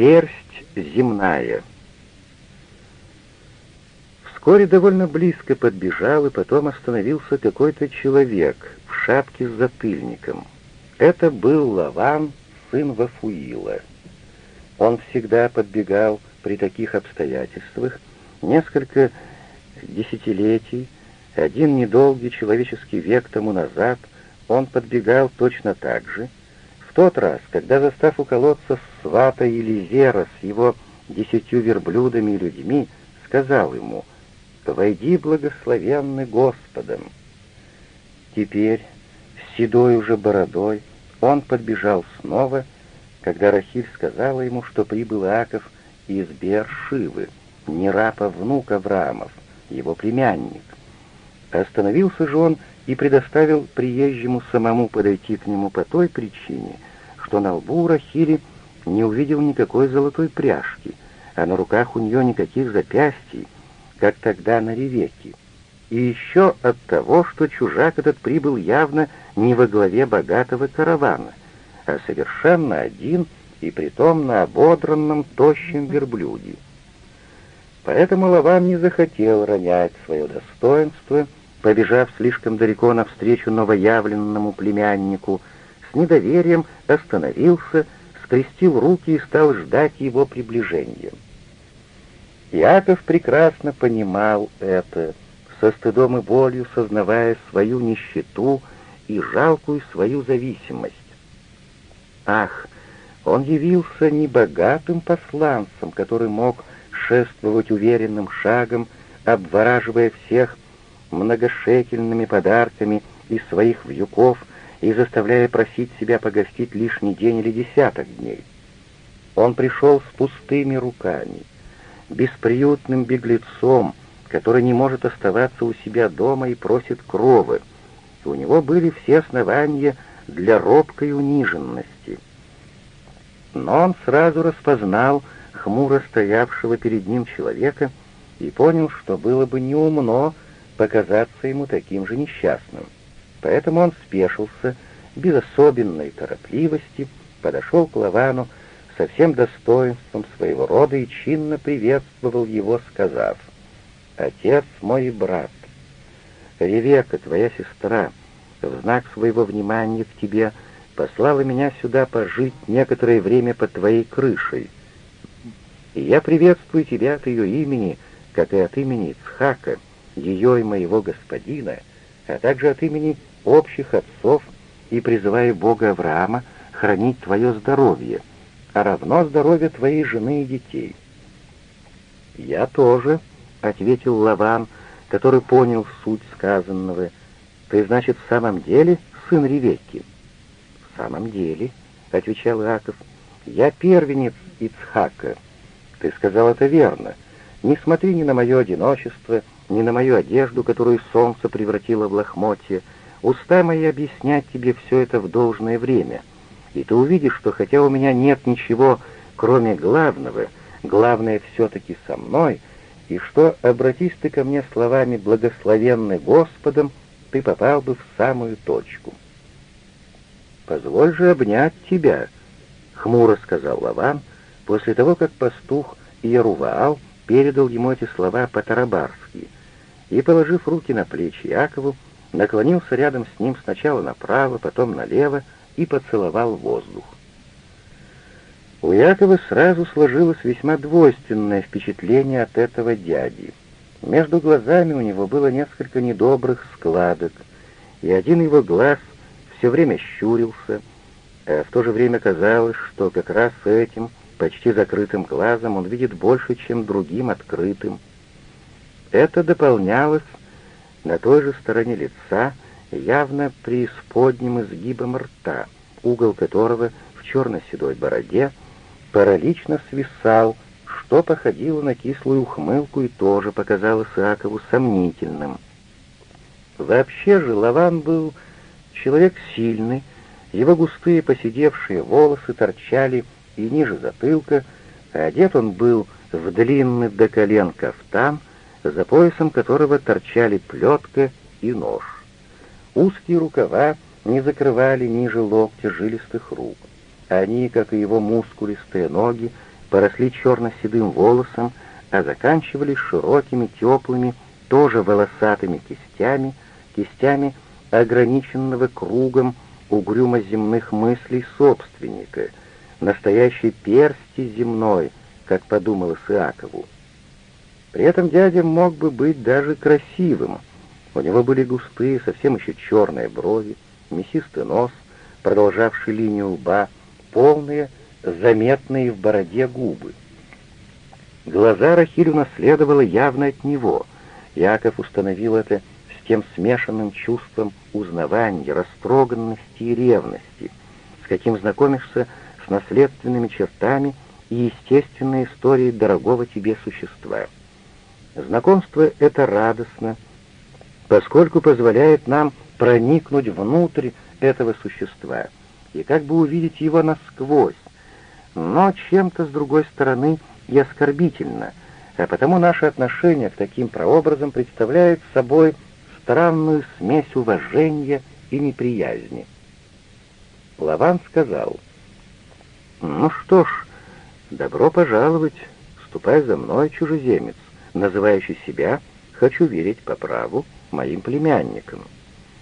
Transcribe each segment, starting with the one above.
Персть земная. Вскоре довольно близко подбежал и потом остановился какой-то человек в шапке с затыльником. Это был Лаван, сын Вафуила. Он всегда подбегал при таких обстоятельствах, несколько десятилетий, один недолгий человеческий век тому назад он подбегал точно так же. В тот раз, когда, застав у колодца свата Елизера с его десятью верблюдами и людьми, сказал ему «Войди, благословенный Господом». Теперь, с седой уже бородой, он подбежал снова, когда Рахиль сказала ему, что прибыл Аков из Бершивы, не раб, а внук Авраамов, его племянник. Остановился же он и предоставил приезжему самому подойти к нему по той причине, что на лбу у Рахили не увидел никакой золотой пряжки, а на руках у нее никаких запястий, как тогда на Ревеке. И еще от того, что чужак этот прибыл явно не во главе богатого каравана, а совершенно один и притом на ободранном тощем верблюде. Поэтому Лаван не захотел ронять свое достоинство, побежав слишком далеко навстречу новоявленному племяннику, с недоверием остановился, скрестил руки и стал ждать его приближения. Яков прекрасно понимал это, со стыдом и болью сознавая свою нищету и жалкую свою зависимость. Ах, он явился не богатым посланцем, который мог шествовать уверенным шагом, обвораживая всех многошекельными подарками из своих вьюков и заставляя просить себя погостить лишний день или десяток дней. Он пришел с пустыми руками, бесприютным беглецом, который не может оставаться у себя дома и просит кровы. У него были все основания для робкой униженности. Но он сразу распознал хмуро стоявшего перед ним человека и понял, что было бы неумно показаться ему таким же несчастным. Поэтому он спешился, без особенной торопливости, подошел к Лавану со всем достоинством своего рода и чинно приветствовал его, сказав, «Отец мой брат, Ревека, твоя сестра, в знак своего внимания к тебе послала меня сюда пожить некоторое время под твоей крышей, и я приветствую тебя от ее имени, как и от имени Ицхака, ее и моего господина, а также от имени общих отцов, и призываю Бога Авраама хранить твое здоровье, а равно здоровье твоей жены и детей». «Я тоже», — ответил Лаван, который понял суть сказанного. «Ты, значит, в самом деле сын Ревекки?» «В самом деле», — отвечал Иаков, — «я первенец Ицхака». «Ты сказал это верно. Не смотри ни на мое одиночество, ни на мою одежду, которую солнце превратило в лохмотье. Уста мои объяснять тебе все это в должное время. И ты увидишь, что хотя у меня нет ничего, кроме главного, главное все-таки со мной, и что, обратись ты ко мне словами «благословенный Господом», ты попал бы в самую точку. «Позволь же обнять тебя», — хмуро сказал Лаван, после того, как пастух Иеруваал передал ему эти слова по-тарабарски — и, положив руки на плечи Якову, наклонился рядом с ним сначала направо, потом налево и поцеловал воздух. У Якова сразу сложилось весьма двойственное впечатление от этого дяди. Между глазами у него было несколько недобрых складок, и один его глаз все время щурился, а в то же время казалось, что как раз с этим, почти закрытым глазом, он видит больше, чем другим открытым. Это дополнялось на той же стороне лица, явно преисподним изгибом рта, угол которого в черно-седой бороде паралично свисал, что походило на кислую ухмылку и тоже показалось Иакову сомнительным. Вообще же Лаван был человек сильный, его густые поседевшие волосы торчали и ниже затылка, а одет он был в длинный до колен кафтан — за поясом которого торчали плетка и нож. Узкие рукава не закрывали ниже локтя жилистых рук. Они, как и его мускулистые ноги, поросли черно-седым волосом, а заканчивались широкими, теплыми, тоже волосатыми кистями, кистями ограниченного кругом угрюмо-земных мыслей собственника, настоящей персти земной, как подумалось Иакову. При этом дядя мог бы быть даже красивым. У него были густые, совсем еще черные брови, мясистый нос, продолжавший линию лба, полные, заметные в бороде губы. Глаза Рахиль унаследовала явно от него. Яков установил это с тем смешанным чувством узнавания, растроганности и ревности, с каким знакомишься с наследственными чертами и естественной историей дорогого тебе существа. Знакомство это радостно, поскольку позволяет нам проникнуть внутрь этого существа и как бы увидеть его насквозь, но чем-то, с другой стороны, и оскорбительно, а потому наше отношение к таким прообразам представляет собой странную смесь уважения и неприязни. Лаван сказал, «Ну что ж, добро пожаловать, ступай за мной, чужеземец, называющий себя, хочу верить по праву, моим племянником.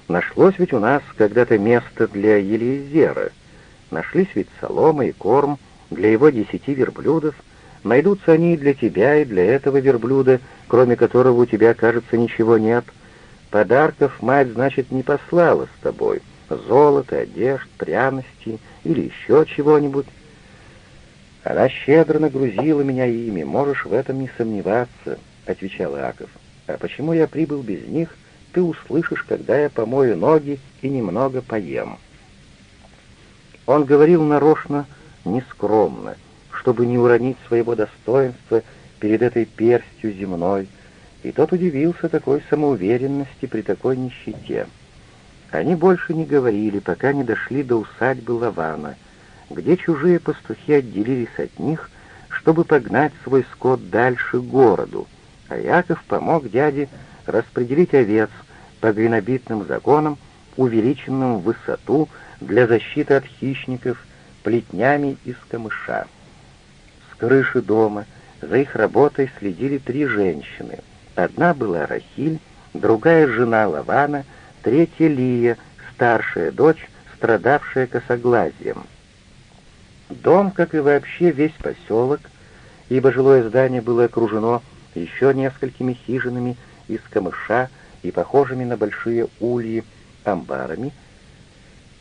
Нашлось ведь у нас когда-то место для Елизера, нашлись ведь солома и корм для его десяти верблюдов, найдутся они и для тебя, и для этого верблюда, кроме которого у тебя, кажется, ничего нет. Подарков мать, значит, не послала с тобой, золото, одежд, пряности или еще чего-нибудь. Она щедро нагрузила меня ими, можешь в этом не сомневаться, — отвечал Иаков. А почему я прибыл без них, ты услышишь, когда я помою ноги и немного поем. Он говорил нарочно, нескромно, чтобы не уронить своего достоинства перед этой перстью земной, и тот удивился такой самоуверенности при такой нищете. Они больше не говорили, пока не дошли до усадьбы Лавана, где чужие пастухи отделились от них, чтобы погнать свой скот дальше городу, а Яков помог дяде распределить овец по глинобитным законам, увеличенным в высоту для защиты от хищников плетнями из камыша. С крыши дома за их работой следили три женщины. Одна была Рахиль, другая жена Лавана, третья Лия, старшая дочь, страдавшая косоглазием. Дом, как и вообще весь поселок, ибо жилое здание было окружено еще несколькими хижинами из камыша и похожими на большие ульи амбарами,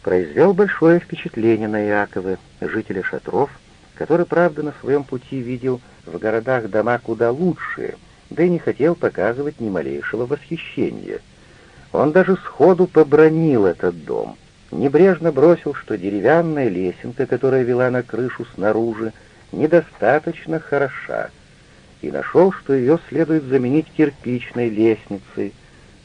произвел большое впечатление на Иакова, жителя шатров, который, правда, на своем пути видел в городах дома куда лучшие, да и не хотел показывать ни малейшего восхищения. Он даже сходу побронил этот дом, небрежно бросил, что деревянная лесенка, которая вела на крышу снаружи, недостаточно хороша, и нашел, что ее следует заменить кирпичной лестницей,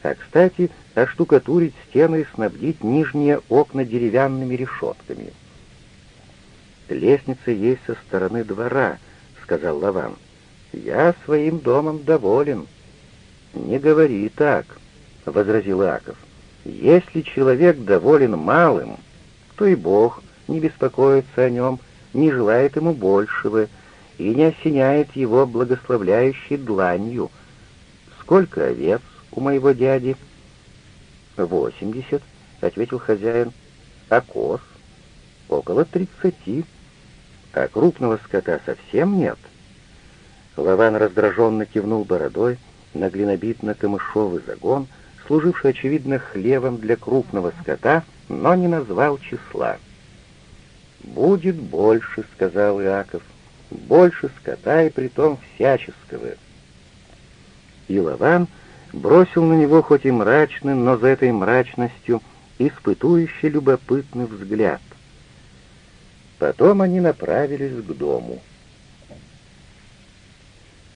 а, кстати, оштукатурить стены и снабдить нижние окна деревянными решетками. «Лестница есть со стороны двора», — сказал Лаван. «Я своим домом доволен». «Не говори так», — возразил Аков. «Если человек доволен малым, то и Бог не беспокоится о нем, не желает ему большего и не осеняет его благословляющей дланью. Сколько овец у моего дяди?» «Восемьдесят», — ответил хозяин. «А коз?» «Около тридцати. А крупного скота совсем нет». Лаван раздраженно кивнул бородой на глинобитно-камышовый загон, служивший, очевидно, хлевом для крупного скота, но не назвал числа. «Будет больше», — сказал Иаков, — «больше скота и притом всяческого». И Лаван бросил на него хоть и мрачный, но за этой мрачностью испытующий любопытный взгляд. Потом они направились к дому.